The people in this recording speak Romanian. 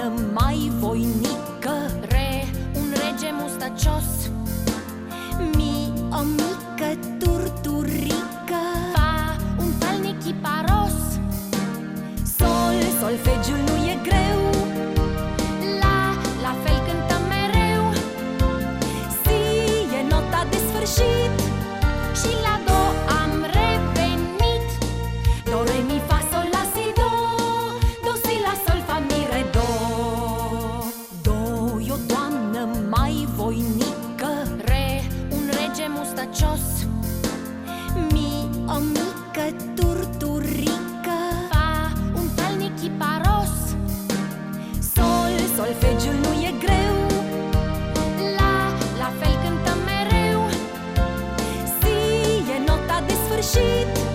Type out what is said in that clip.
țărană mai voinică. Re, un rege mustacios. Mi, o mică turturică. Fa, un talnic iparos Sol, solfegiul nu doamnă mai voinică Re, un rege mustacios Mi, o mică turturică Fa, un talnic chiparos. Sol, solfegiul nu e greu. La, la fel cântăm mereu. Si e nota de sfârșit. Și